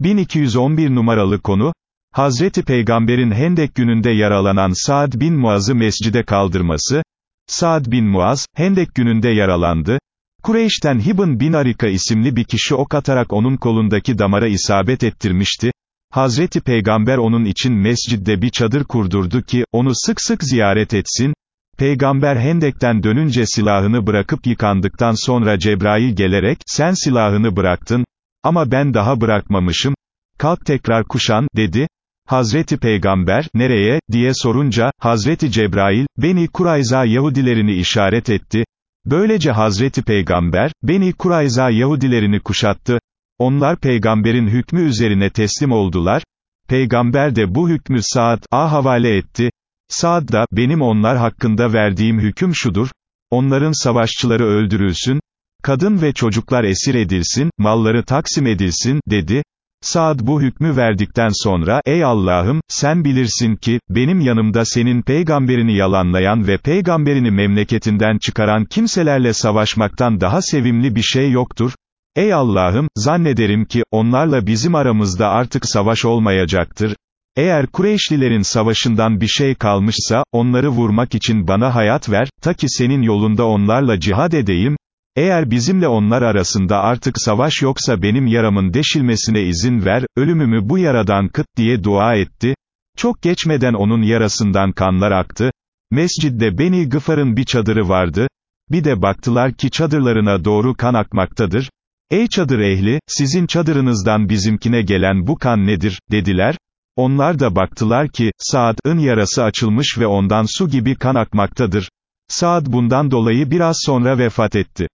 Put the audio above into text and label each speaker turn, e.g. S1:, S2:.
S1: 1211 numaralı konu, Hazreti Peygamber'in Hendek gününde yaralanan Saad bin Muaz'ı mescide kaldırması, Saad bin Muaz, Hendek gününde yaralandı, Kureyş'ten Hibn bin Arika isimli bir kişi ok atarak onun kolundaki damara isabet ettirmişti, Hazreti Peygamber onun için mescidde bir çadır kurdurdu ki, onu sık sık ziyaret etsin, Peygamber Hendek'ten dönünce silahını bırakıp yıkandıktan sonra Cebrail gelerek, sen silahını bıraktın, ama ben daha bırakmamışım, kalk tekrar kuşan, dedi, Hazreti Peygamber, nereye, diye sorunca, Hazreti Cebrail, Beni Kurayza Yahudilerini işaret etti, böylece Hazreti Peygamber, Beni Kurayza Yahudilerini kuşattı, onlar peygamberin hükmü üzerine teslim oldular, peygamber de bu hükmü Saad'a havale etti, Saad da, benim onlar hakkında verdiğim hüküm şudur, onların savaşçıları öldürülsün, kadın ve çocuklar esir edilsin, malları taksim edilsin, dedi, Saad bu hükmü verdikten sonra, ey Allah'ım, sen bilirsin ki, benim yanımda senin peygamberini yalanlayan ve peygamberini memleketinden çıkaran kimselerle savaşmaktan daha sevimli bir şey yoktur, ey Allah'ım, zannederim ki, onlarla bizim aramızda artık savaş olmayacaktır, eğer Kureyşlilerin savaşından bir şey kalmışsa, onları vurmak için bana hayat ver, ta ki senin yolunda onlarla cihad edeyim, eğer bizimle onlar arasında artık savaş yoksa benim yaramın deşilmesine izin ver, ölümümü bu yaradan kıt diye dua etti, çok geçmeden onun yarasından kanlar aktı, mescidde Beni Gıfar'ın bir çadırı vardı, bir de baktılar ki çadırlarına doğru kan akmaktadır, ey çadır ehli, sizin çadırınızdan bizimkine gelen bu kan nedir, dediler, onlar da baktılar ki, Saad'ın yarası açılmış ve ondan su gibi kan akmaktadır. Saad bundan dolayı biraz sonra vefat etti.